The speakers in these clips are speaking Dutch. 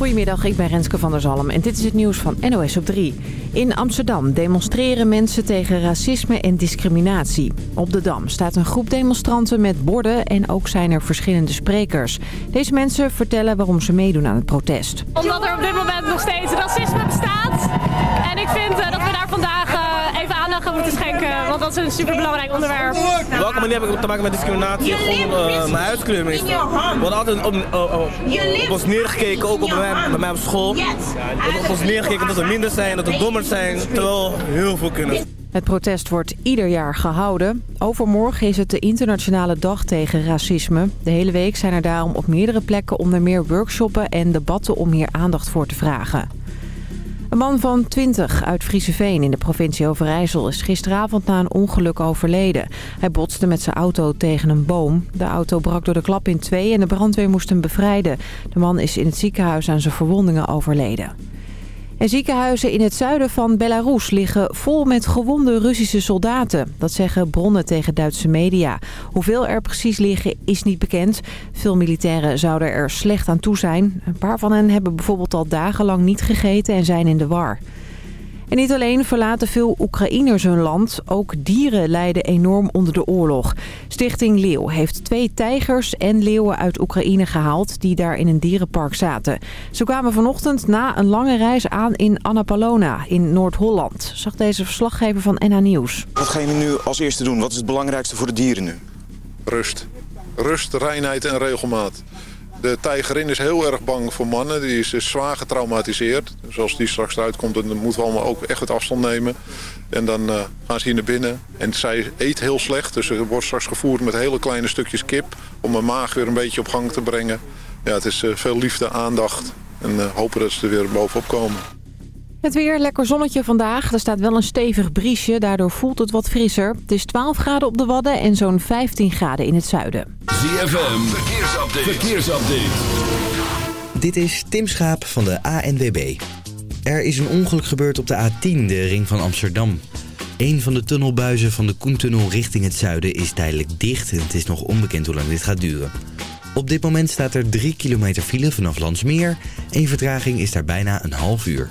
Goedemiddag, ik ben Renske van der Zalm en dit is het nieuws van NOS op 3. In Amsterdam demonstreren mensen tegen racisme en discriminatie. Op de Dam staat een groep demonstranten met borden en ook zijn er verschillende sprekers. Deze mensen vertellen waarom ze meedoen aan het protest. Omdat er op dit moment nog steeds racisme bestaat. En ik vind eh, dat we daar vandaag aandacht aan moeten schenken, want dat is een superbelangrijk onderwerp. Op welke manier heb ik te maken met discriminatie? Gewoon uh, mijn huidskleur meestal. Er wordt altijd op, op, op, ons neergekeken, ook op mij, bij mij op school. Er op ons neergekeken dat we minder zijn, dat we dommer zijn, terwijl we heel veel kunnen. Het protest wordt ieder jaar gehouden. Overmorgen is het de internationale dag tegen racisme. De hele week zijn er daarom op meerdere plekken onder meer workshoppen en debatten om hier aandacht voor te vragen. Een man van 20 uit Frieseveen in de provincie Overijssel is gisteravond na een ongeluk overleden. Hij botste met zijn auto tegen een boom. De auto brak door de klap in twee en de brandweer moest hem bevrijden. De man is in het ziekenhuis aan zijn verwondingen overleden. En ziekenhuizen in het zuiden van Belarus liggen vol met gewonde Russische soldaten. Dat zeggen bronnen tegen Duitse media. Hoeveel er precies liggen is niet bekend. Veel militairen zouden er slecht aan toe zijn. Een paar van hen hebben bijvoorbeeld al dagenlang niet gegeten en zijn in de war. En niet alleen verlaten veel Oekraïners hun land, ook dieren lijden enorm onder de oorlog. Stichting Leeuw heeft twee tijgers en leeuwen uit Oekraïne gehaald die daar in een dierenpark zaten. Ze kwamen vanochtend na een lange reis aan in Annapolona in Noord-Holland, zag deze verslaggever van NH Nieuws. Wat gaan jullie nu als eerste doen? Wat is het belangrijkste voor de dieren nu? Rust. Rust, reinheid en regelmaat. De tijgerin is heel erg bang voor mannen. Die is zwaar getraumatiseerd. Dus als die straks eruit komt, dan moeten we allemaal ook echt wat afstand nemen. En dan uh, gaan ze hier naar binnen. En zij eet heel slecht. Dus er wordt straks gevoerd met hele kleine stukjes kip. Om haar maag weer een beetje op gang te brengen. Ja, het is uh, veel liefde, aandacht. En uh, hopen dat ze er weer bovenop komen. Het weer, lekker zonnetje vandaag. Er staat wel een stevig briesje, daardoor voelt het wat frisser. Het is 12 graden op de Wadden en zo'n 15 graden in het zuiden. ZFM, verkeersupdate. verkeersupdate. Dit is Tim Schaap van de ANWB. Er is een ongeluk gebeurd op de A10, de ring van Amsterdam. Een van de tunnelbuizen van de Koentunnel richting het zuiden is tijdelijk dicht... en het is nog onbekend hoe lang dit gaat duren. Op dit moment staat er 3 kilometer file vanaf Landsmeer... en vertraging is daar bijna een half uur.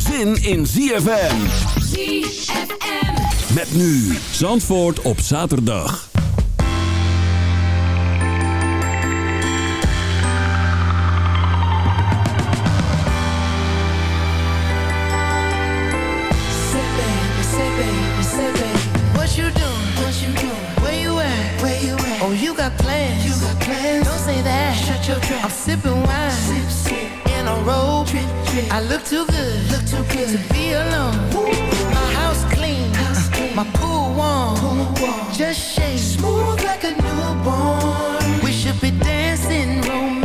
zin in ZFM. ZFM. Met nu Zandvoort op zaterdag. Oh, you got plans. You got plans. Don't say that. Shut your trap. I'm sipping wine. Sip, sip. In a robe. I look too good. Look too good to be alone. My house clean. My pool warm. Just shake. Smooth like a newborn. We should be dancing, romancing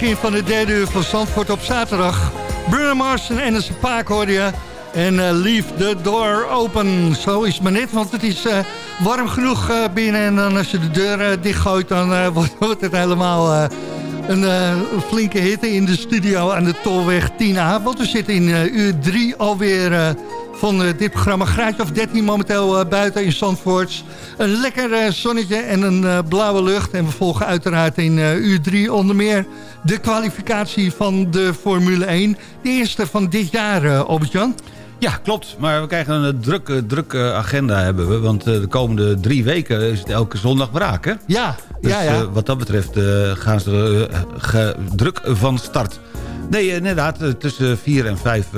begin van de derde uur van Zandvoort op zaterdag. Bruno Mars en Anderson Paak hoorde je. En uh, leave the door open. Zo is het maar net, want het is uh, warm genoeg uh, binnen. En dan als je de deur dichtgooit, dan wordt, wordt, het helemaal een flinke hitte in de studio aan de Tolweg 10A. Want we zitten in uur 3 alweer van dit programma. Graadje of 13 momenteel buiten in Zandvoort. Een lekker zonnetje en een blauwe lucht. En we volgen uiteraard in uur 3 onder meer de kwalificatie van de Formule 1. De eerste van dit jaar, Albert-Jan. Ja, klopt. Maar we krijgen een drukke, drukke agenda hebben we. Want de komende drie weken is het elke zondag braak, hè? Ja, dus, ja, ja. wat dat betreft gaan ze druk van start. Nee, inderdaad, tussen 4 en 5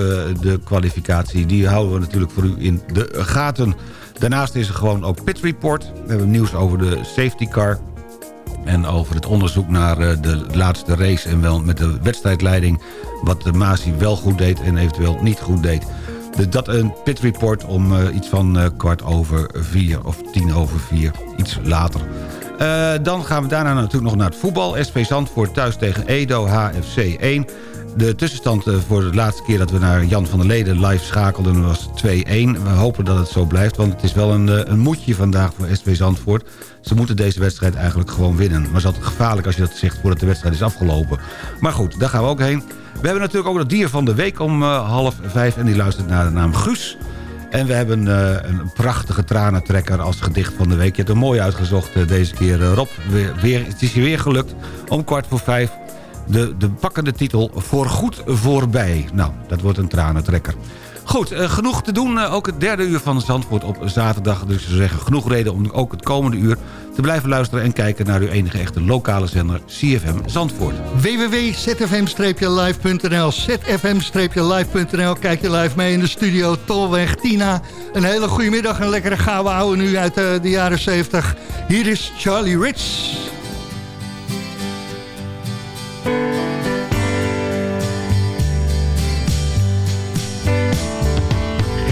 de kwalificatie. Die houden we natuurlijk voor u in de gaten. Daarnaast is er gewoon ook Pit Report. We hebben nieuws over de safety car. En over het onderzoek naar de laatste race en wel met de wedstrijdleiding... wat de Masi wel goed deed en eventueel niet goed deed. Dus dat een pit report om iets van kwart over vier of tien over vier, iets later. Dan gaan we daarna natuurlijk nog naar het voetbal. SV Zandvoort thuis tegen Edo, HFC 1. De tussenstand voor de laatste keer dat we naar Jan van der Leden live schakelden was 2-1. We hopen dat het zo blijft, want het is wel een, een moedje vandaag voor SV Zandvoort. Ze moeten deze wedstrijd eigenlijk gewoon winnen. Maar het is altijd gevaarlijk als je dat zegt voordat de wedstrijd is afgelopen. Maar goed, daar gaan we ook heen. We hebben natuurlijk ook het dier van de week om uh, half vijf. En die luistert naar de naam Guus. En we hebben een prachtige tranentrekker als gedicht van de week. Je hebt er mooi uitgezocht deze keer, Rob. Weer, het is je weer gelukt om kwart voor vijf. De, de pakkende titel Voor goed voorbij. Nou, dat wordt een tranentrekker. Goed, uh, genoeg te doen. Uh, ook het derde uur van Zandvoort op zaterdag. Dus we zeggen genoeg reden om ook het komende uur te blijven luisteren... en kijken naar uw enige echte lokale zender CFM Zandvoort. www.zfm-live.nl zfm-live.nl Kijk je live mee in de studio Tolweg Tina. Een hele goede middag, een lekkere gouden ouwe nu uit uh, de jaren 70. Hier is Charlie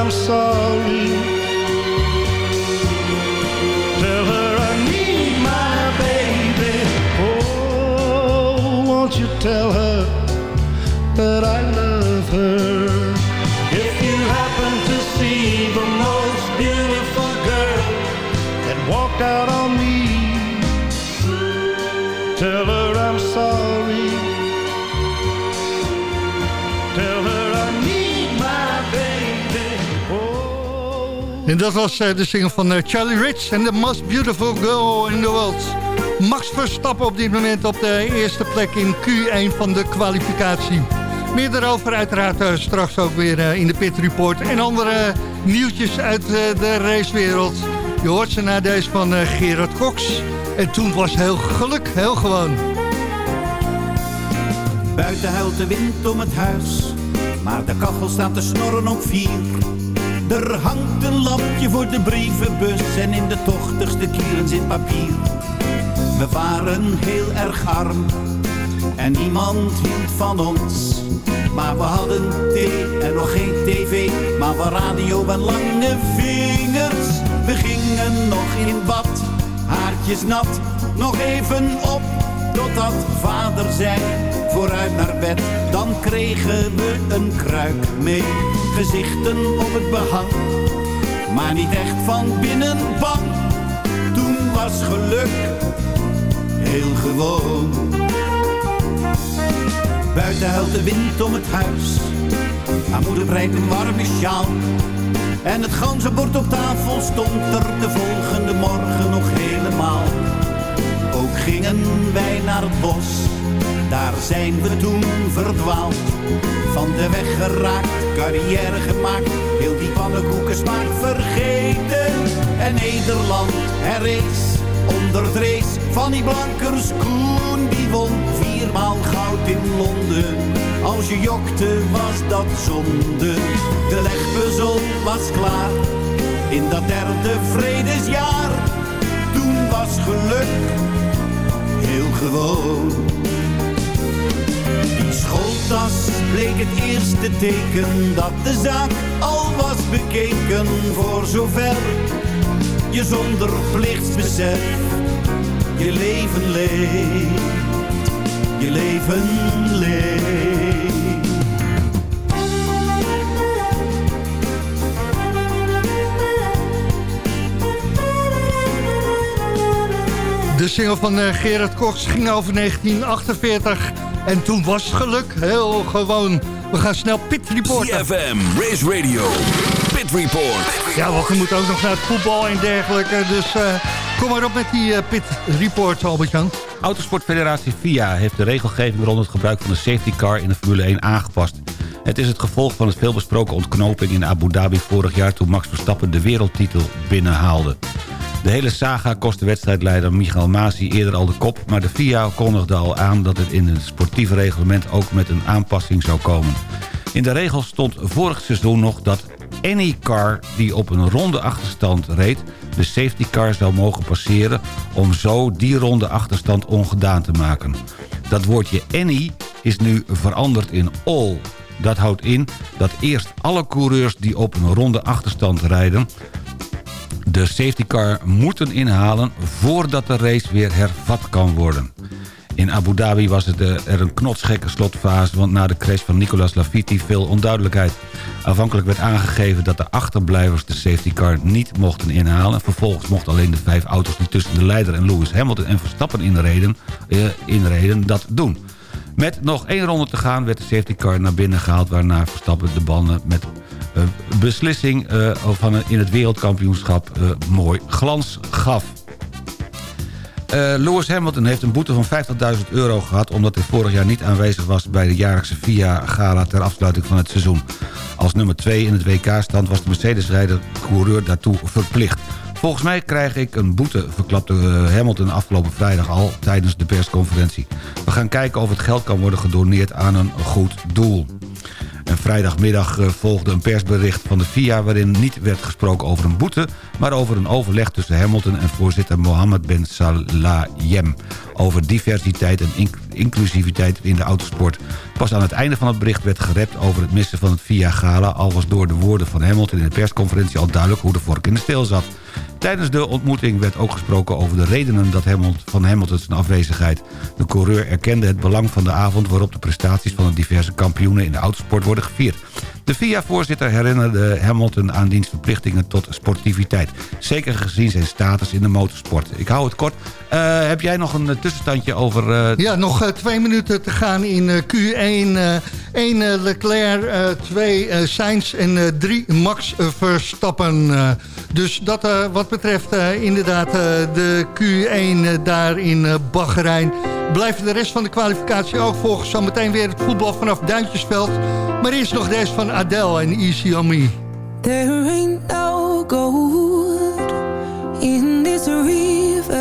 I'm sorry. Tell her I need my baby. Oh, won't you tell her that I love En dat was uh, de single van uh, Charlie Rich en The Most Beautiful Girl in the World. Max Verstappen op dit moment op de eerste plek in Q1 van de kwalificatie. Meer daarover uiteraard uh, straks ook weer in de Pit Report. En andere nieuwtjes uit de racewereld. Je hoort ze na deze van Gerard Cox. En toen was heel geluk, heel gewoon. Buiten huilt de wind om het huis. Maar de kachel staat te snorren op vier. Er hangt een lampje voor de brievenbus. En in de tochtigste kieren zit papier. We waren heel erg arm. En niemand hield van ons. Maar we hadden thee en nog geen tv. Maar we radio en lange vingers. We gingen nog in bad, haartjes nat. Nog even op, totdat vader zei. Vooruit naar bed, dan kregen we een kruik mee. Gezichten op het behang, maar niet echt van binnen bang. Toen was geluk heel gewoon. Buiten huilt de wind om het huis. Haar moeder breidt een warme sjaal. En het ganzenbord op tafel stond er de volgende morgen nog helemaal. Ook gingen wij naar het bos. Daar zijn we toen verdwaald. Van de weg geraakt, carrière gemaakt. Heel die pannenkoeken smaak vergeten. En Nederland herrees onder het van die blankers Koen. Die won viermaal goud in Londen. Als je jokte was dat zonde. De legpuzzel was klaar. In dat derde vredesjaar. Toen was geluk heel gewoon. Die schooltas bleek het eerste teken dat de zaak al was bekeken voor zover je zonder plichtsbesef je leven leeft, je leven leeft. De single van uh, Gerard Koks ging over 1948 en toen was het geluk heel gewoon. We gaan snel Pit reporten. CFM, Race Radio, Pit Report. Ja, want we moeten ook nog naar het voetbal en dergelijke. Dus uh, kom maar op met die uh, Pit Report, Albert-Jan. Autosportfederatie FIA heeft de regelgeving rond het gebruik van de safety car in de Formule 1 aangepast. Het is het gevolg van het veelbesproken ontknoping in Abu Dhabi vorig jaar... toen Max Verstappen de wereldtitel binnenhaalde. De hele saga kostte wedstrijdleider Michael Masi eerder al de kop... maar de FIA kondigde al aan dat het in het sportieve reglement ook met een aanpassing zou komen. In de regels stond vorig seizoen nog dat any car die op een ronde achterstand reed... de safety car zou mogen passeren om zo die ronde achterstand ongedaan te maken. Dat woordje any is nu veranderd in all. Dat houdt in dat eerst alle coureurs die op een ronde achterstand rijden de safety car moeten inhalen voordat de race weer hervat kan worden. In Abu Dhabi was het er een knotsgekke slotfase... want na de crash van Nicolas Latifi veel onduidelijkheid. Afhankelijk werd aangegeven dat de achterblijvers de safety car niet mochten inhalen. Vervolgens mochten alleen de vijf auto's die tussen de leider en Lewis Hamilton en Verstappen inreden, eh, inreden dat doen. Met nog één ronde te gaan werd de safety car naar binnen gehaald... waarna Verstappen de banden met uh, beslissing uh, van, in het wereldkampioenschap uh, mooi glans gaf. Lewis Hamilton heeft een boete van 50.000 euro gehad... omdat hij vorig jaar niet aanwezig was bij de jaarlijkse FIA-gala... ter afsluiting van het seizoen. Als nummer 2 in het WK-stand was de Mercedes-rijder coureur daartoe verplicht. Volgens mij krijg ik een boete, verklapte Hamilton afgelopen vrijdag al tijdens de persconferentie. We gaan kijken of het geld kan worden gedoneerd aan een goed doel. En vrijdagmiddag volgde een persbericht van de FIA... waarin niet werd gesproken over een boete... maar over een overleg tussen Hamilton en voorzitter Mohammed Ben Salayem... over diversiteit en inclusiviteit in de autosport. Pas aan het einde van het bericht werd gerept over het missen van het FIA-gala... al was door de woorden van Hamilton in de persconferentie al duidelijk hoe de vork in de steel zat. Tijdens de ontmoeting werd ook gesproken over de redenen dat Hamilton, van Hamiltons afwezigheid. De coureur erkende het belang van de avond waarop de prestaties van de diverse kampioenen in de autosport worden gevierd. De FIA-voorzitter herinnerde Hamilton aan diens verplichtingen tot sportiviteit. Zeker gezien zijn status in de motorsport. Ik hou het kort. Uh, heb jij nog een uh, tussenstandje over... Uh... Ja, nog twee minuten te gaan in Q1. 1 Leclerc, 2 Sainz en 3 Max Verstappen. Dus dat eh, wat betreft eh, inderdaad eh, de Q1 eh, daar in Bahrein... blijft de rest van de kwalificatie ook volgen. Zometeen weer het voetbal vanaf Duintjesveld. Maar eerst nog deze Adele en Easy On Me. There ain't no gold in this river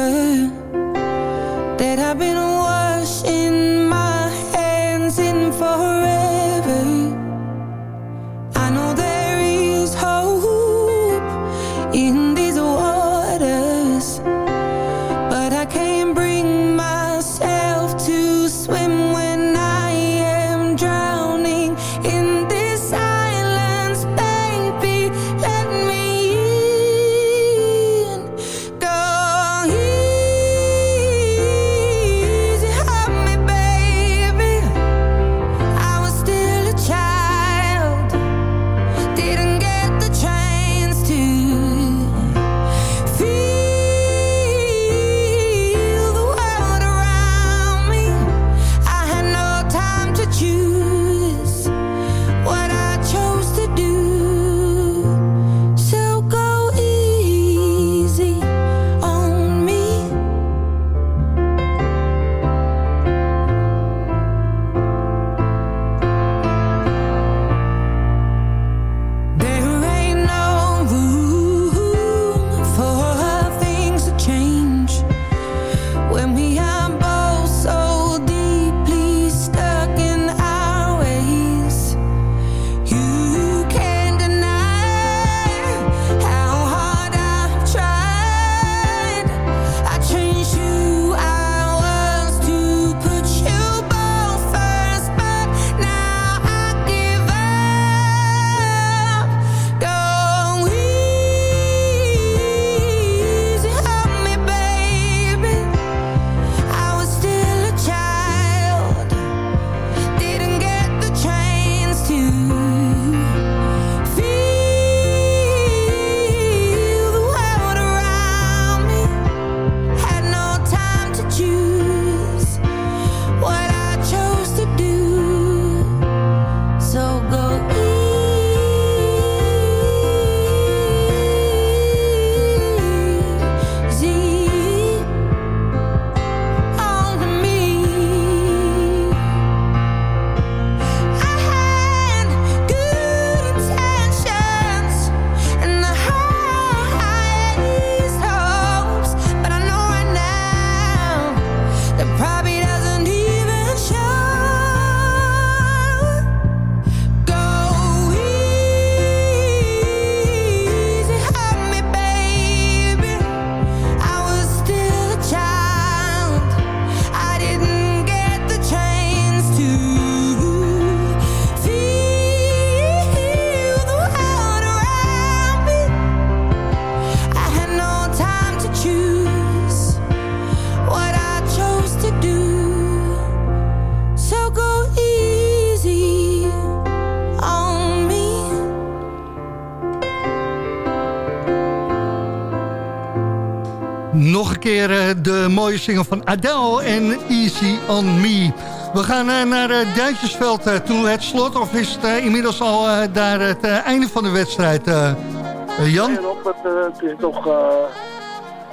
mooie single van Adele en Easy On Me. We gaan eh, naar uh, Duintjesveld eh, toe, het slot. Of is het eh, inmiddels al eh, daar het eh, einde van de wedstrijd, eh, eh, Jan? En op, het, eh, het is nog, eh,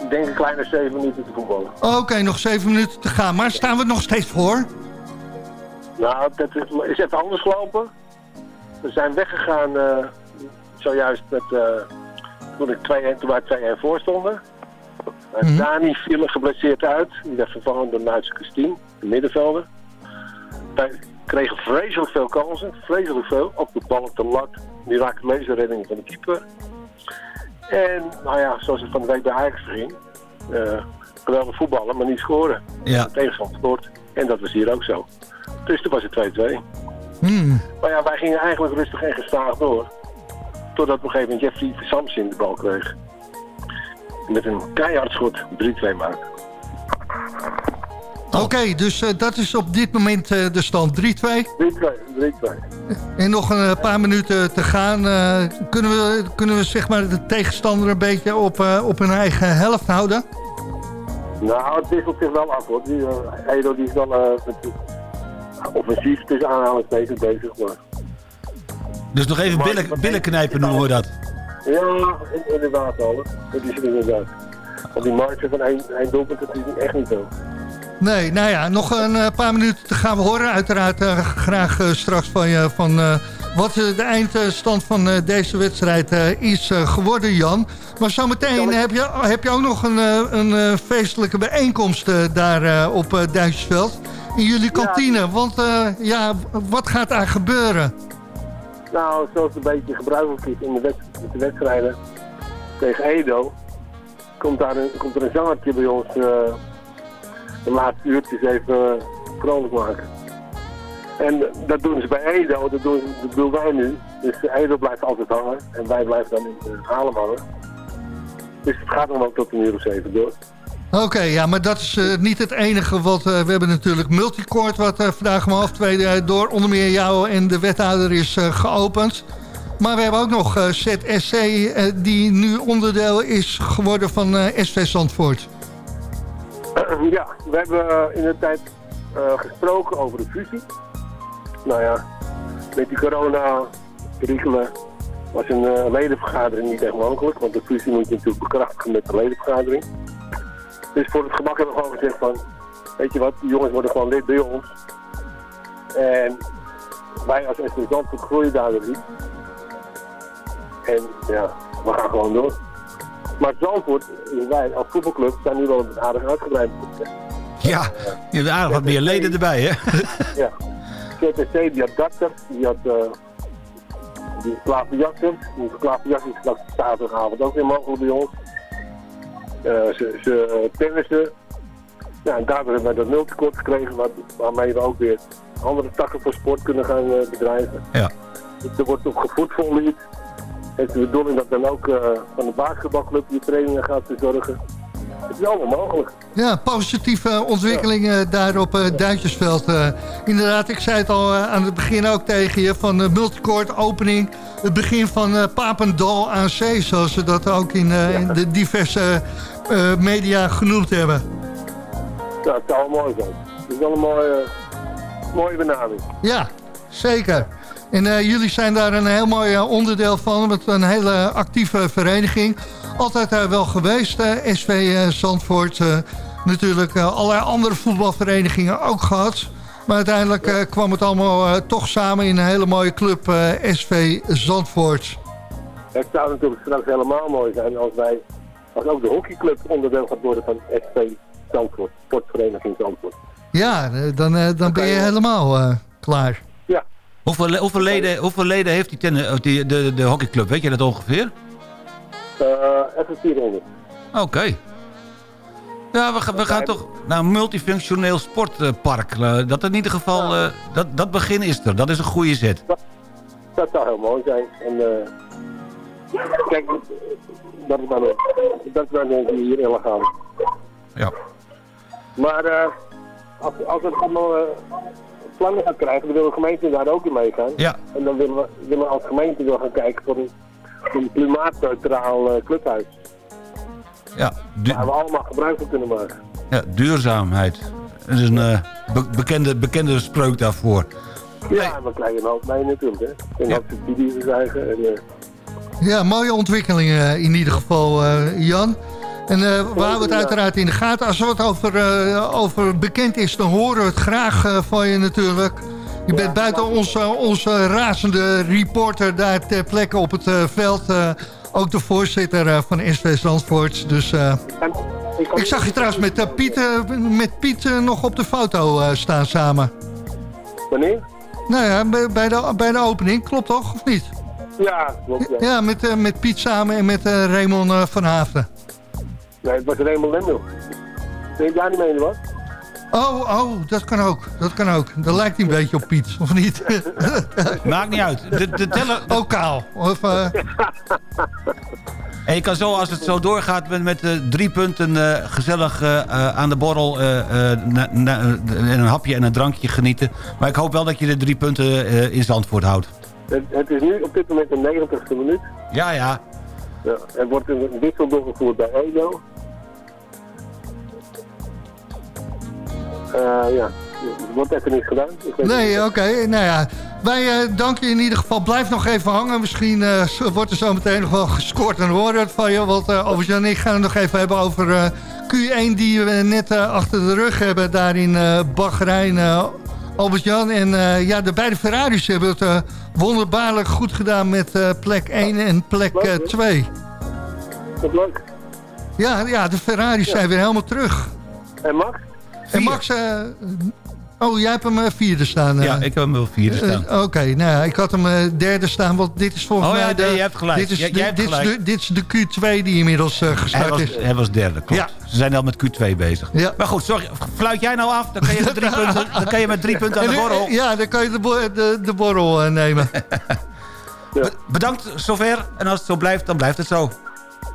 ik denk een kleine zeven minuten te voetballen. Oké, nog zeven minuten te gaan. Maar staan we nog steeds voor? Nou, dat is, is even anders gelopen. We zijn weggegaan eh, zojuist met, eh, toen, ik 2-1 toen wij 2-1 voor stonden. Uh, Dani viel er geblesseerd uit. Die werd vervangen door Nuitse Christine, de middenvelder. Wij kregen vreselijk veel kansen, vreselijk veel. Op de bal op de lat, miraculeuze redding van de keeper. En nou ja, zoals het van de week bij Ajax ging. eh geweldig voetballen, maar niet scoren. Ja. De tegenstander scoort. En dat was hier ook zo. Dus toen was het 2-2. Hmm. Maar ja, wij gingen eigenlijk rustig en gestaag door. Totdat op een gegeven moment Jeffrey Samson de bal kreeg. Met een keihard schot 3-2 maakte. Oké, dus eh, dat is op dit moment eh, de stand 3-2. 3-2, 3-2. En nog een eh, paar minuten te gaan. Eh, kunnen, we, kunnen we zeg maar de tegenstander een beetje op, eh, op hun eigen helft houden? Nou, het wisselt zich wel af hoor. Die, eh, Edo die is wel eh, offensief tussen aanhalingstekens bezig. Maar Dus nog even billen, billen knijpen noemen we dat. Ja, in- inderdaad al. Dat is het inderdaad. Want die marge van één, één doelpunt, dat is echt niet zo. Nee, nou ja, nog een eh, paar minuten te gaan we horen. Uiteraard eh, graag eh, straks van je van eh, wat de eindstand van deze wedstrijd is geworden, Jan. Maar zometeen heb je, heb je ook nog een, een feestelijke bijeenkomst daar op Duitsersveld. In jullie kantine. Want ja, wat gaat daar gebeuren? Nou, zoals het een beetje gebruikelijk is in de, de wedstrijden tegen Edo, komt, daar een, komt er een zangertje bij ons eh, de laatste uurtjes even uh, vrolijk maken. En eh, dat doen ze bij Edo, dat doen, dat wij nu. Dus eh, Edo blijft altijd hangen en wij blijven dan in uh, Haarlem hangen. Dus het gaat dan ook tot een uur of zeven door. Oké, ja, maar dat is eh, niet het enige. Want eh, we hebben natuurlijk Multicourt... wat eh, vandaag om half door onder meer jou en de wethouder is geopend. Maar we hebben ook nog ZSC... die nu onderdeel is geworden van SV Zandvoort. ja, we hebben in de tijd gesproken over de fusie. Nou ja, met die corona-perikelen was een ledenvergadering niet echt mogelijk. Want de fusie moet je natuurlijk bekrachtigen met de ledenvergadering. Dus voor het gemak hebben we gewoon gezegd van... Weet je wat, die jongens worden gewoon lid bij ons. En wij als SV Zandvoort groeien daardoor niet. En ja, we gaan gewoon door. Maar Zandvoort, wij als voetbalclub, zijn nu wel een aardig uitgebreid. Ja, je hebt aardig wat meer leden erbij, hè? Ja. CTC die had Datter, die had uh, die klaverjassen. Die klaverjassen is straks zaterdagavond ook weer mogelijk bij ons. Uh, ze, ze tennissen. Ja, en daardoor hebben wij dat multikort gekregen, waar, waarmee we ook weer andere takken van sport kunnen gaan uh, bedrijven. Ja. Er wordt op gevoetvolleerd. Het is de bedoeling dat dan ook van de basketbalclub die trainingen gaat verzorgen. Het is allemaal mogelijk. Ja, positieve ontwikkelingen ja. daar op Duitsersveld. Inderdaad, ik zei het al aan het begin ook tegen je... van de multicourt opening, het begin van Papendal aan zee... zoals ze dat ook in, ja. in de diverse media genoemd hebben. Ja, het zou mooi zijn. Het is wel een mooie, mooie benaming. Ja, zeker. En uh, jullie zijn daar een heel mooi uh, onderdeel van, met een hele actieve vereniging. Altijd uh, wel geweest, SV Zandvoort. natuurlijk allerlei andere voetbalverenigingen ook gehad. Maar uiteindelijk ja. kwam het allemaal toch samen in een hele mooie club SV Zandvoort. Het zou natuurlijk straks helemaal mooi zijn als wij, als ook de hockeyclub onderdeel gaat worden van SV Zandvoort. Sportvereniging Zandvoort. Ja, dan, dan ben je helemaal klaar. Ja. Hoeveel, hoeveel, leden, hoeveel leden heeft die, ten, die de, de hockeyclub? Weet je dat ongeveer? Uh, even 400. Oké. Okay. Ja, we, we gaan toch naar een multifunctioneel sportpark. Uh, dat in ieder geval, uh, dat, dat begin is er. Dat is een goede zet. Dat, dat zou heel mooi zijn. En kijk, dat is dan, dat is dan hier illegaal. Ja. Maar als, als het allemaal plannen gaat krijgen, dan willen de gemeente daar ook in meegaan. Ja. En dan willen we, willen we als gemeente wel gaan kijken voor een, een klimaatneutraal uh, clubhuis. Ja. Waar we allemaal gebruik van kunnen maken. Ja, duurzaamheid. Dat is een uh, be bekende, bekende spreuk daarvoor. Ja, hey. we krijgen een hoop mee natuurlijk. Hè. En ja. subsidies krijgen. En, uh... Ja, mooie ontwikkelingen in ieder geval, Jan. En uh, we houden het uiteraard in de gaten. Als er wat over, uh, over bekend is, dan horen we het graag uh, van je natuurlijk. Je bent buiten onze, onze razende reporter daar ter plekke op het veld. Ook de voorzitter van SV Zandvoort. Dus ik zag je trouwens met Piet, met Piet nog op de foto staan samen. Wanneer? Nou ja, bij de, bij de opening. Klopt toch, of niet? Ja, klopt. Ja, ja met, met Piet samen en met Raymond van Haafden. Nee, het was Raymond Lendel. Weet jij niet mee, wat? Oh, oh, dat kan ook. Dat kan ook. Dat lijkt hij een beetje op Piet, of niet? Maakt niet uit. De, de teller... Ook kaal. Of, uh... En je kan zo, als het zo doorgaat, met, met uh, drie punten uh, gezellig uh, aan de borrel... en een hapje en een drankje genieten. Maar ik hoop wel dat je de drie punten in Zandvoort houdt. Het, het, is nu op dit moment de 90ste minuut. Ja, ja. Ja, er wordt een wissel doorgevoerd bij Edo. Ja, Het wordt even niet gedaan. Nee, oké. Nou ja, wij eh, danken je in ieder geval. Blijf nog even hangen. Misschien eh, wordt er zo meteen nog wel gescoord en horen het van je. Want uh, Albert-Jan en ik gaan het nog even hebben over eh, Q1 die we net eh, achter de rug hebben. Daar in eh Bahrein, eh, Albert-Jan. En eh, ja, de beide Ferraris hebben het eh, wonderbaarlijk goed gedaan met eh, plek 1 en plek eh, 2. Wat leuk. Ja, ja, de Ferraris zijn weer helemaal terug. En Max? En Max... eh, oh, jij hebt hem eh, vierde staan. eh. Ja, ik heb hem wel vierde staan. Eh, Oké, nou ja, ik had hem eh, derde staan, want dit is volgens Oh ja, mij... de, nee, je hebt gelijk. Dit is, de, hebt dit, is de, dit is de Q2 die inmiddels eh, Hij gestart was, is. hij was derde, klopt. Ja. Ze zijn al met Q2 bezig. Ja. Maar goed, sorry, fluit jij nou af? Dan kan je met drie punten, dan kan je met drie punten aan de borrel. Ja, dan kan je de, bo- de, de borrel eh, nemen. Be- Bedankt zover. En als het zo blijft, dan blijft het zo.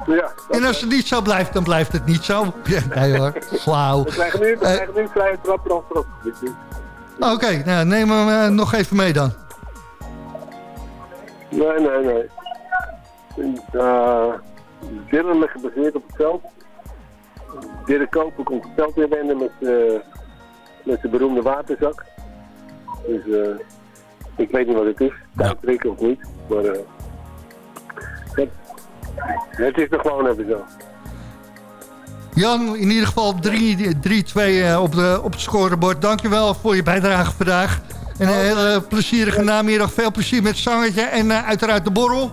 Ja. en als het niet zo blijft, dan blijft het niet zo. Ja, nee hoor, flauw. We krijgen nu, we Eh, krijgen nu een vrije trap erop. Oké, nou, neem hem eh, nog even mee dan. Nee, nee, nee. Uh, ligt gebaseerd op het veld. Dirk Koper komt het veld weer wenden met, eh, met zijn beroemde waterzak. Dus eh, ik weet niet wat het is. Tijdprikken of niet. Maar eh, het is er gewoon even zo. Jan, in ieder geval 3-2 eh, op, de- op het scorebord. Dankjewel voor je bijdrage vandaag. En een hele plezierige namiddag. Veel plezier met zangetje en eh, uiteraard de borrel.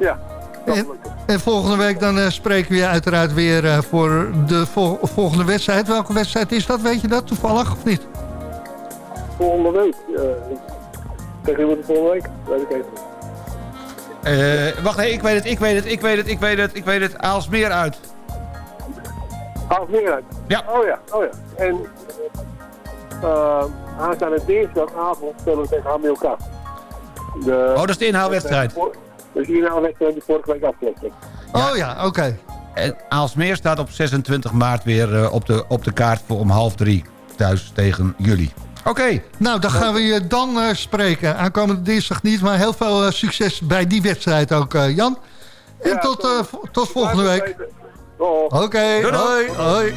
Ja. En, en volgende week dan eh, spreken we je uiteraard weer eh, voor de vol- volgende wedstrijd. Welke wedstrijd is dat? Weet je dat toevallig of niet? Volgende week. eh tegen iemand de volgende week? Weet ik even. Eh, wacht, nee, ik weet het, ik weet het, ik weet het, ik weet het, ik weet het. Aalsmeer uit. Aalsmeer uit? Ja. Oh ja, oh ja. En uh, aanstaande dinsdagavond spelen we tegen HMLK. De, Oh, dat is de inhaalwedstrijd. Dat is de inhaalwedstrijd die vorige week afgelopen is. Oh ja, oké. En Aalsmeer staat op 26 maart weer eh, op, de, op de kaart voor om half drie thuis tegen jullie. Oké. Nou, dan gaan we je dan eh, spreken. Aankomende dinsdag niet, maar heel veel eh, succes bij die wedstrijd ook, eh, Jan. En tot, eh, tot volgende week. Oké, Doei, doei. hoi, hoi.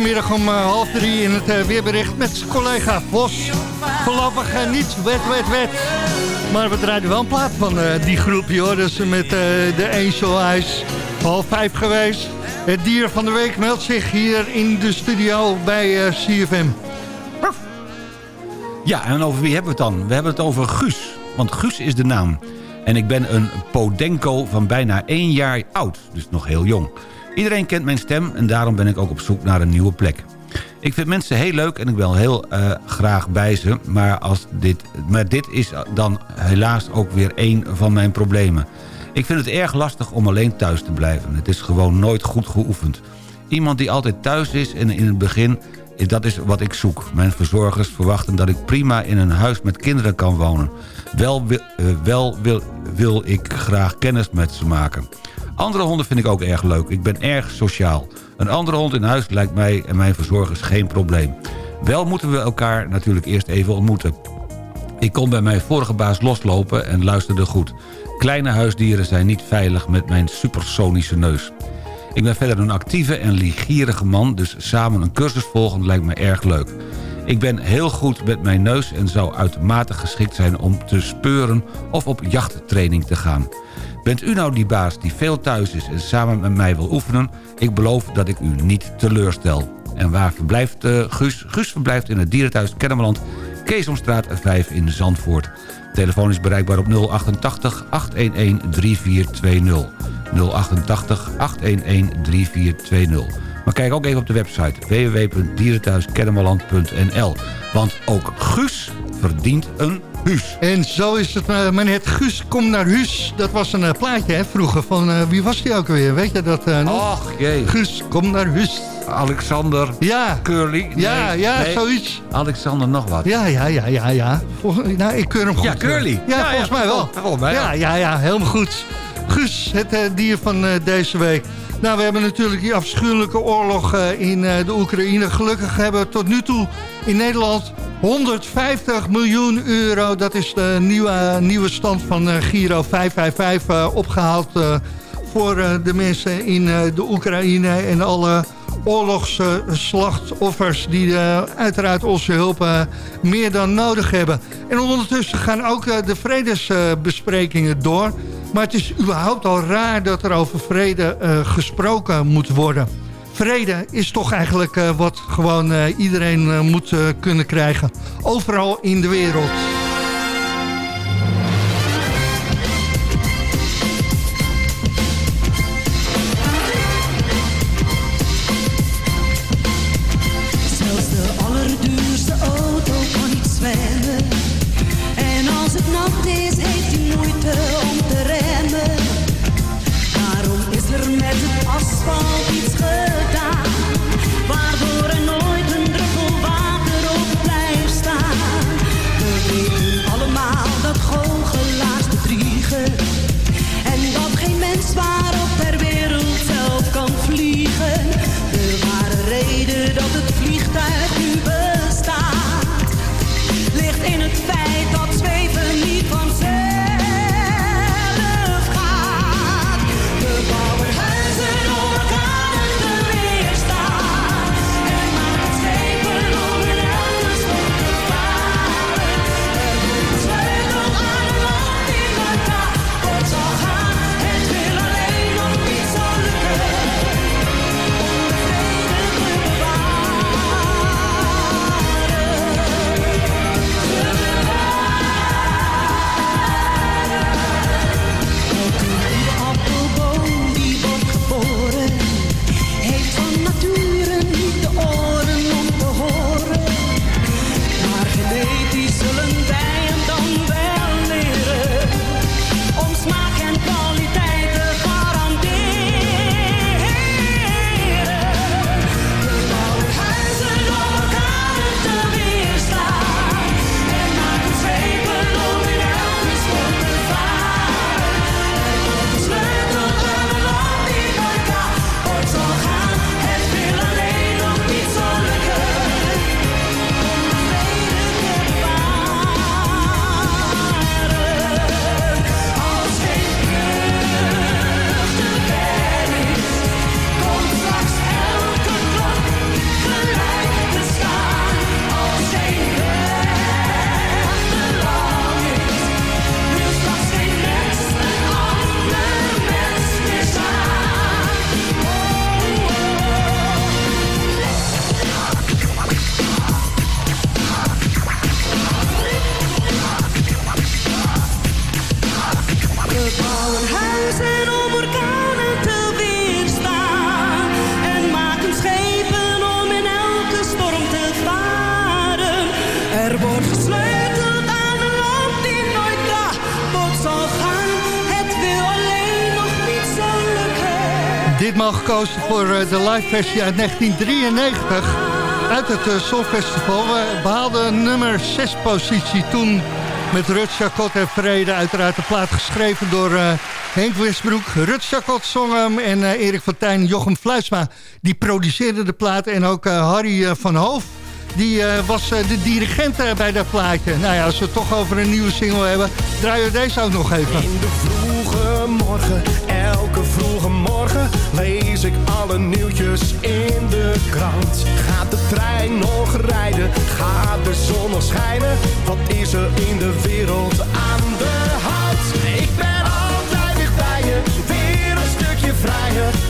Vanmiddag om eh, half drie in het eh, weerbericht met collega Vos. Voorlopig eh, niet wet, wet, wet. Maar we draaien wel een plaat van die groep. Je hoorde ze met de Eyes. Half vijf geweest. Het dier van de week meldt zich hier in de studio bij CFM. Ja, en over wie hebben we het dan? We hebben het over Guus, want Guus is de naam. En ik ben een Podenco van bijna één jaar oud, dus nog heel jong. Iedereen kent mijn stem en daarom ben ik ook op zoek naar een nieuwe plek. Ik vind mensen heel leuk en ik wil heel eh, graag bij ze. Maar, als dit, maar dit is dan helaas ook weer één van mijn problemen. Ik vind het erg lastig om alleen thuis te blijven. Het is gewoon nooit goed geoefend. Iemand die altijd thuis is en in het begin... dat is wat ik zoek. Mijn verzorgers verwachten dat ik prima in een huis met kinderen kan wonen. Wel, wil, eh, wel wil, wil ik graag kennis met ze maken. Andere honden vind ik ook erg leuk. Ik ben erg sociaal. Een andere hond in huis lijkt mij en mijn verzorgers geen probleem. Wel moeten we elkaar natuurlijk eerst even ontmoeten. Ik kon bij mijn vorige baas loslopen en luisterde goed. Kleine huisdieren zijn niet veilig met mijn supersonische neus. Ik ben verder een actieve en ligierige man... dus samen een cursus volgen lijkt me erg leuk. Ik ben heel goed met mijn neus en zou uitermate geschikt zijn om te speuren... of op jachttraining te gaan. Bent u nou die baas die veel thuis is en samen met mij wil oefenen? Ik beloof dat ik u niet teleurstel. En waar verblijft uh, Guus? Verblijft in het dierenthuis Kennemerland... Keesomstraat 5 in Zandvoort. Telefoon is bereikbaar op 088 811 3420. 088 811 3420. Maar kijk ook even op de website www.dierenthuiskennemerland.nl. Want ook Guus verdient een huus. En zo is het, uh, maar net Guus, kom naar huis. Dat was een uh, plaatje hè, vroeger van, uh, wie was die ook alweer? Weet je dat nog? Och jee. Guus, kom naar huis. Alexander ja. Curly. Nee, ja, ja, nee. zoiets. Alexander nog wat. Ja, ja, ja, ja, ja. Volgens, nou, ik keur hem goed. Ja, Curly. Ja, ja volgens ja, mij wel. Volgens mij ja, ja, ja, helemaal goed. Guus, het dier van deze week. Nou, we hebben natuurlijk die afschuwelijke oorlog uh, in uh, de Oekraïne. Gelukkig hebben we tot nu toe in Nederland 150 miljoen euro. Dat is de nieuwe, nieuwe stand van uh, Giro 555 opgehaald voor de mensen in de Oekraïne en alle oorlogsslachtoffers die uiteraard onze hulp meer dan nodig hebben. En ondertussen gaan ook de vredesbesprekingen door. Maar het is überhaupt al raar dat er over vrede gesproken moet worden. Vrede is toch eigenlijk wat gewoon iedereen moet kunnen krijgen. Overal in de wereld. Versie uit 1993 uit het uh, Songfestival. We behaalden nummer 6 positie toen met Rut Chacot en Vrede. Uiteraard de plaat geschreven door uh, Henk Westbroek. Rut Chacot zong hem en uh, Erik van Tijn, Jochem Fluisma. Die produceerde de plaat en ook Harry van Hoof. Die was de dirigent bij dat plaatje. Nou ja, als we het toch over een nieuwe single hebben... draaien we deze ook nog even. In de vroege morgen, elke lees ik alle nieuwtjes in de krant. Gaat de trein nog rijden? Gaat de zon nog schijnen? Wat is er in de wereld aan de hand? Ik ben altijd dicht bij je, weer een stukje vrijer.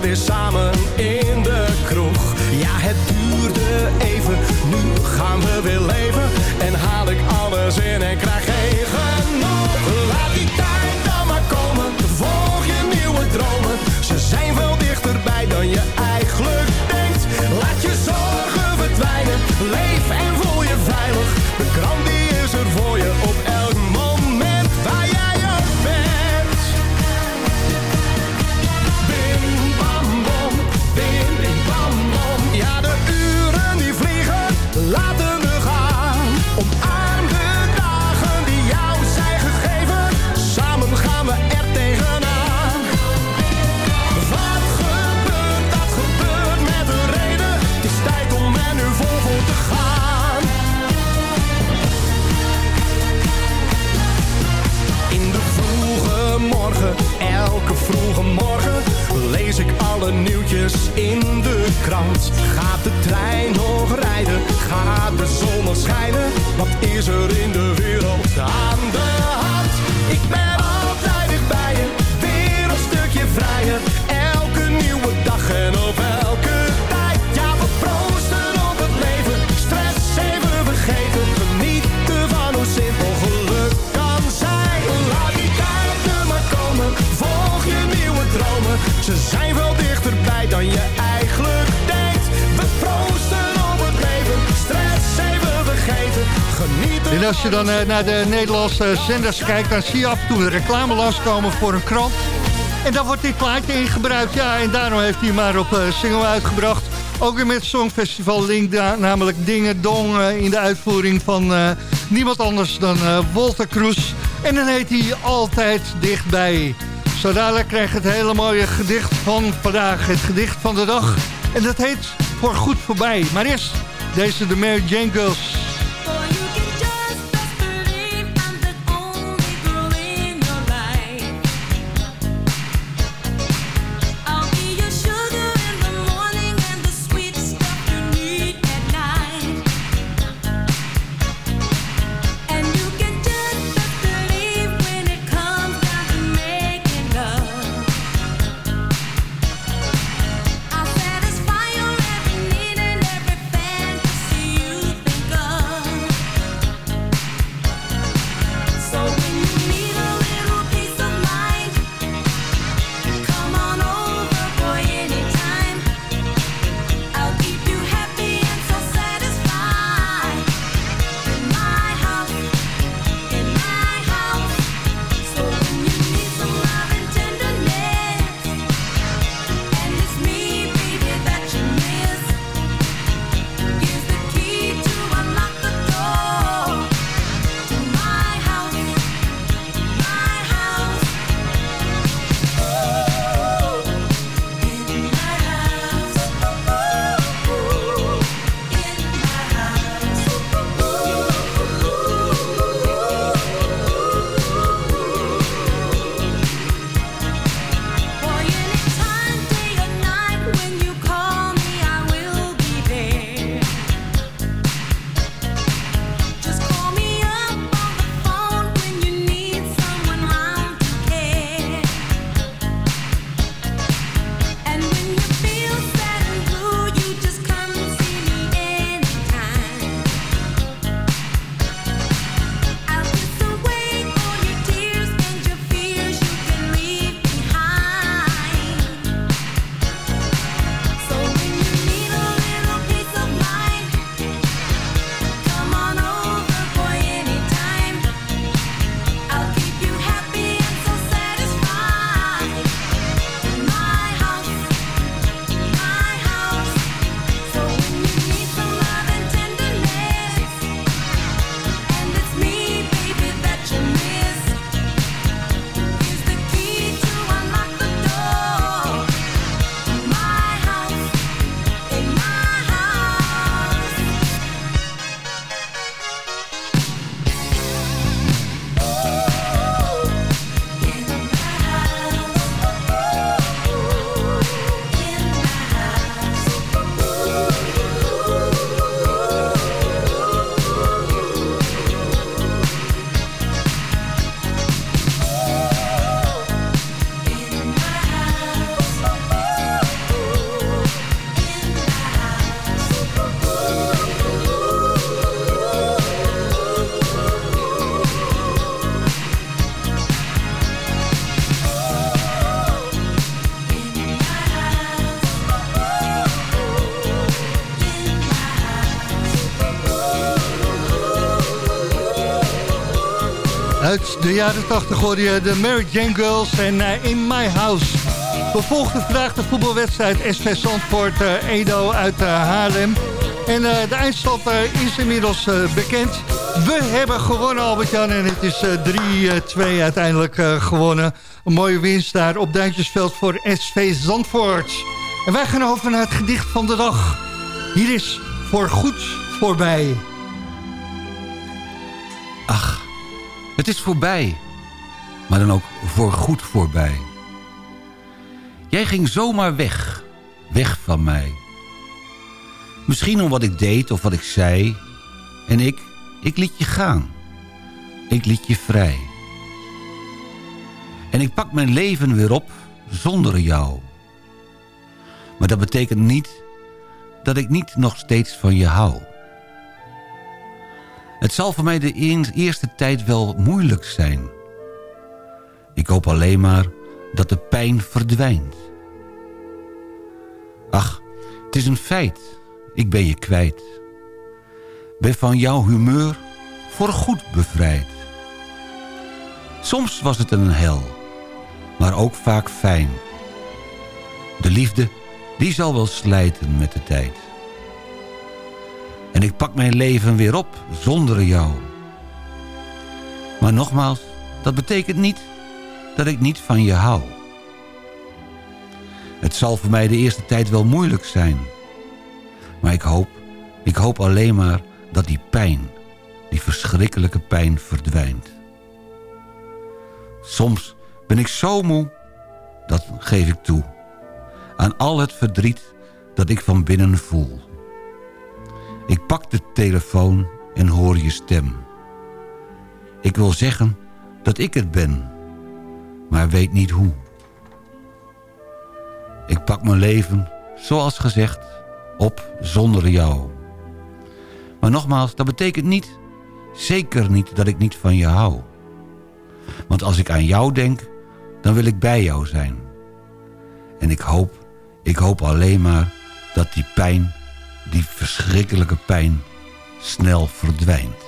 We weer samen in de kroeg. Ja, het duurde even, nu gaan we weer leven. Als je dan eh, naar de Nederlandse zenders kijkt... dan zie je af en toe een reclame langskomen voor een krant. En dan wordt dit plaatje ingebruikt. Ja, en daarom heeft hij maar op eh, single uitgebracht. Ook weer met het Songfestival Link, namelijk Dingen Dong... eh, in de uitvoering van niemand anders dan Walter Kroes. En dan heet hij Altijd Dichtbij. Zo dadelijk krijg het hele mooie gedicht van vandaag. Het gedicht van de dag. En dat heet Voor Goed Voorbij. Maar eerst deze de Mary Jane Girls. De jaren 80 hoorde je de Mary Jane Girls en eh, In My House. Bevolgde vandaag de voetbalwedstrijd SV Zandvoort uh, Edo uit uh, Haarlem. En de eindstand is inmiddels bekend. We hebben gewonnen Albert-Jan en het is 3-2 uiteindelijk gewonnen. Een mooie winst daar op Duintjesveld voor SV Zandvoort. En wij gaan over naar het gedicht van de dag. Hier is Voor Goed Voorbij. Ach, het is voorbij. Maar dan ook voor goed voorbij. Jij ging zomaar weg. Weg van mij. Misschien om wat ik deed of wat ik zei. En ik, ik liet je gaan. Ik liet je vrij. En ik pak mijn leven weer op zonder jou. Maar dat betekent niet dat ik niet nog steeds van je hou. Het zal voor mij de eerste tijd wel moeilijk zijn. Ik hoop alleen maar dat de pijn verdwijnt. Ach, het is een feit. Ik ben je kwijt. Ben van jouw humeur voor goed bevrijd. Soms was het een hel, maar ook vaak fijn. De liefde, die zal wel slijten met de tijd. En ik pak mijn leven weer op zonder jou. Maar nogmaals, dat betekent niet dat ik niet van je hou. Het zal voor mij de eerste tijd wel moeilijk zijn. Maar ik hoop, ik hoop alleen maar dat die pijn, die verschrikkelijke pijn verdwijnt. Soms ben ik zo moe, dat geef ik toe. Aan al het verdriet dat ik van binnen voel. Ik pak de telefoon en hoor je stem. Ik wil zeggen dat ik het ben, maar weet niet hoe. Ik pak mijn leven, zoals gezegd, op zonder jou. Maar nogmaals, dat betekent niet, zeker niet dat ik niet van je hou. Want als ik aan jou denk, dan wil ik bij jou zijn. En ik hoop, ik hoop alleen maar dat die pijn die verschrikkelijke pijn snel verdwijnt.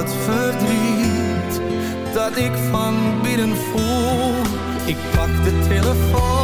het verdriet dat ik van binnen voel. Ik pak de telefoon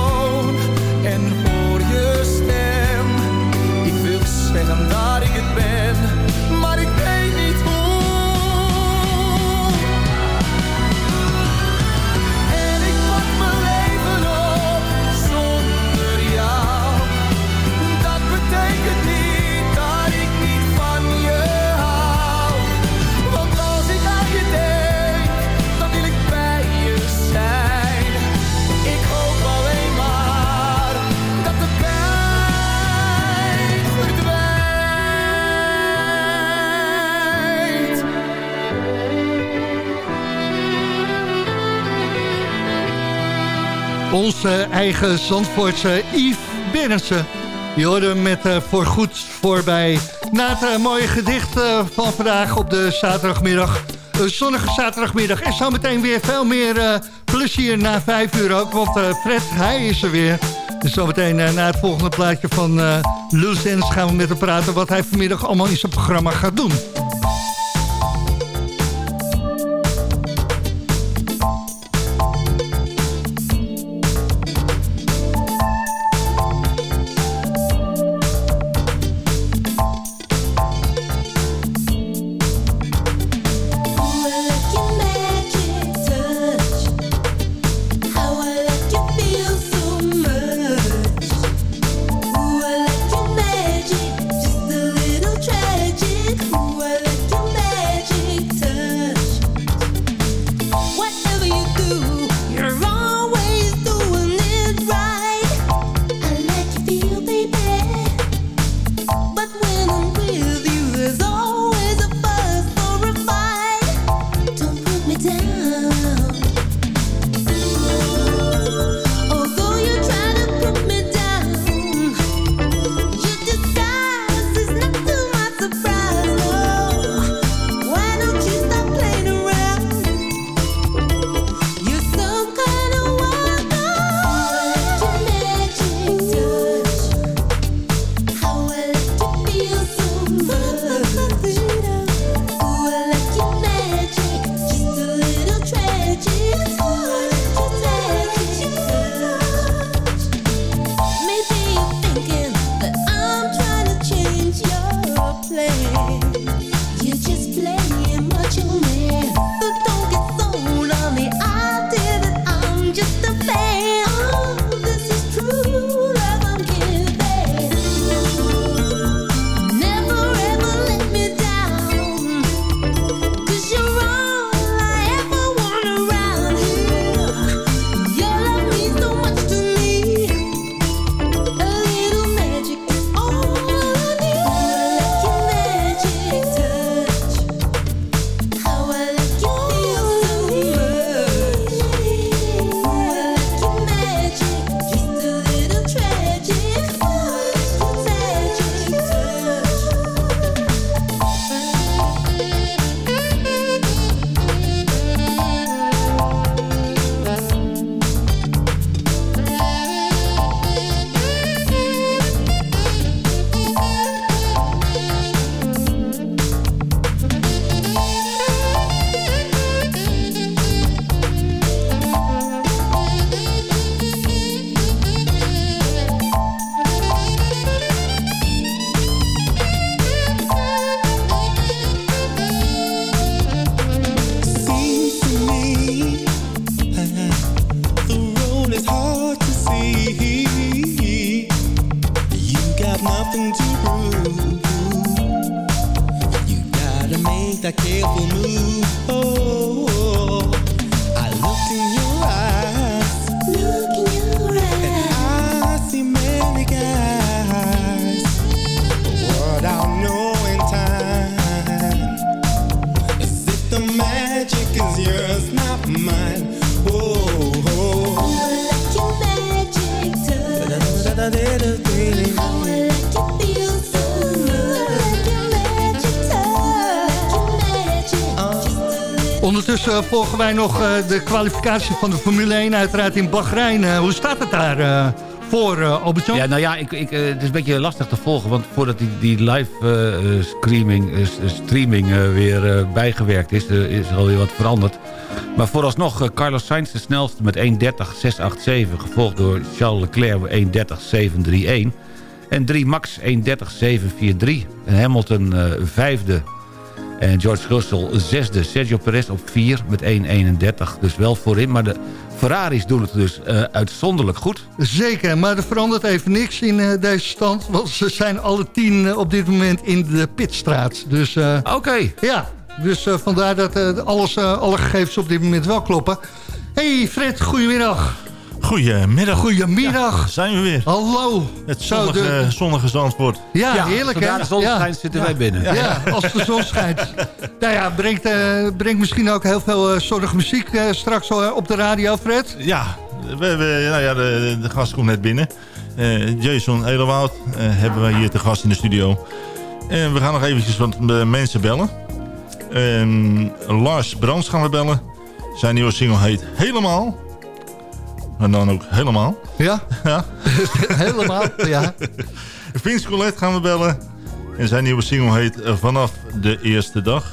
Onze eigen Zandvoortse Yves Binnensen. Je hoorde hem met uh, voorgoed voorbij. Na het uh, mooie gedicht uh, van vandaag op de zaterdagmiddag. Een zonnige zaterdagmiddag. En zo meteen weer veel meer plezier na vijf uur ook. Want Fred, hij is er weer. Dus zometeen na het volgende plaatje van uh, Loose gaan we met hem praten... wat hij vanmiddag allemaal in zijn programma gaat doen. Volgen wij nog uh, de kwalificatie van de Formule 1 uiteraard in Bahrein. Uh, hoe staat het daar voor, Albert-Jan? Ja, nou ja, ik, ik, het is een beetje lastig te volgen. Want voordat die, die live streaming, streaming weer bijgewerkt is... is er alweer wat veranderd. Maar vooralsnog Carlos Sainz de snelste met 1.30.687. Gevolgd door Charles Leclerc 1.30.731. En 3 Max 1.30.743. En Hamilton vijfde. En George Russell zesde. Sergio Perez op 4 met 1.31. Dus wel voorin. Maar de Ferraris doen het dus uh, uitzonderlijk goed. Zeker, maar er verandert even niks in uh, deze stand. Want ze zijn alle tien uh, op dit moment in de pitstraat. Dus, Oké. Okay. Ja, dus vandaar dat alles, alle gegevens op dit moment wel kloppen. Hey Fred, goedemiddag. Goedemiddag. Goedemiddag. Ja, zijn we weer. Hallo. Het zonnige, Zo, de... zonnige Zandvoort. Ja, ja heerlijk hè. de zon schijnt ja. zitten ja. wij binnen. Ja, ja, als de zon schijnt. nou ja, brengt, uh, brengt misschien ook heel veel uh, zonnige muziek uh, straks op de radio, Fred. Ja, we, we, nou ja de, de gast komt net binnen. Jason Elewoud hebben wij hier te gast in de studio. En we gaan nog eventjes wat mensen bellen. Lars Brands gaan we bellen. Zijn nieuwe single heet Helemaal. En dan ook helemaal. Ja? ja. helemaal, ja. Vince Colette gaan we bellen. En zijn nieuwe single heet Vanaf de Eerste Dag.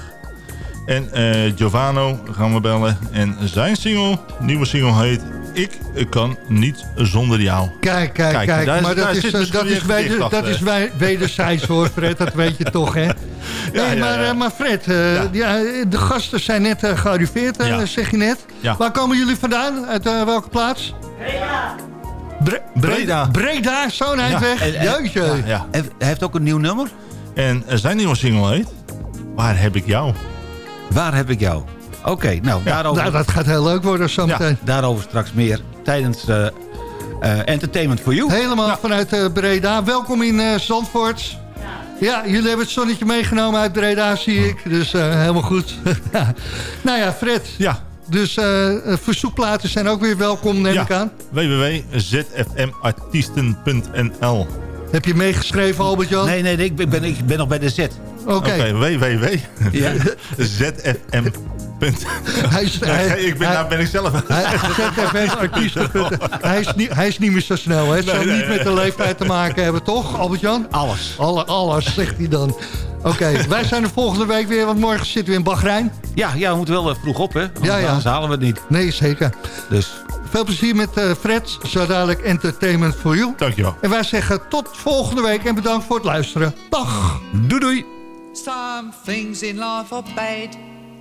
En uh, Giovanno gaan we bellen. En zijn single, nieuwe single heet Ik kan niet zonder jou. Kijk, kijk, kijk. kijk. maar dat, is, dus dat, is, weder, dat is wederzijds hoor, Fred. Dat weet je toch, hè? Ja, nee, maar, ja. maar Fred, uh, ja. de gasten zijn net uh, gearriveerd, uh, zeg je net. Waar komen jullie vandaan? Uit welke plaats? Breda. Bre Breda. Breda, zo'n eindweg. Ja, Hij heeft ook een nieuw nummer. En zijn nieuwe single heet... Waar heb ik jou? Waar heb ik jou? Oké, okay, nou, daarover... Nou, dat gaat heel leuk worden zometeen. Ja, daarover straks meer tijdens uh, uh, Entertainment for You. Helemaal ja. vanuit uh, Breda. Welkom in Zandvoort. Ja, jullie hebben het zonnetje meegenomen uit Breda, zie ik. Dus helemaal goed. nou ja, Fred. Ja. Dus verzoekplaten zijn ook weer welkom, neem ja. ik aan. www.zfmartiesten.nl Heb je meegeschreven, Albert-Jan? Nee, nee, ik ben, ik ben nog bij de Z. Oké. Okay. Okay, www. Ja. ZFM. Hij is, hij, ik ben, hij, nou ben ik zelf. Hij, hij, is niet, hij is niet meer zo snel. Hè? Het nee, zou nee, niet nee. met de leeftijd te maken hebben, toch, Albert-Jan? Alles. Alle, alles, zegt hij dan. Oké, okay, wij zijn er volgende week weer, want morgen zitten we in Bahrein. Ja, ja we moeten wel uh, vroeg op, hè? Anders, ja, ja. anders halen we het niet. Nee, zeker. Dus. Veel plezier met uh, Fred, zo dadelijk Entertainment for You. Dankjewel. En wij zeggen tot volgende week en bedankt voor het luisteren. Dag. Doei doei. Some things in life are bad.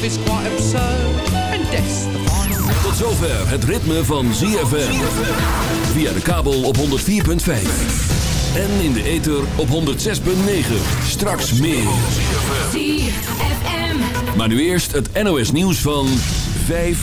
life is quite absurd and death's the final. Tot zover het ritme van ZFM. Via de kabel op 104.5. En in de ether op 106.9. Straks meer. ZFM. Maar nu eerst het NOS nieuws van 5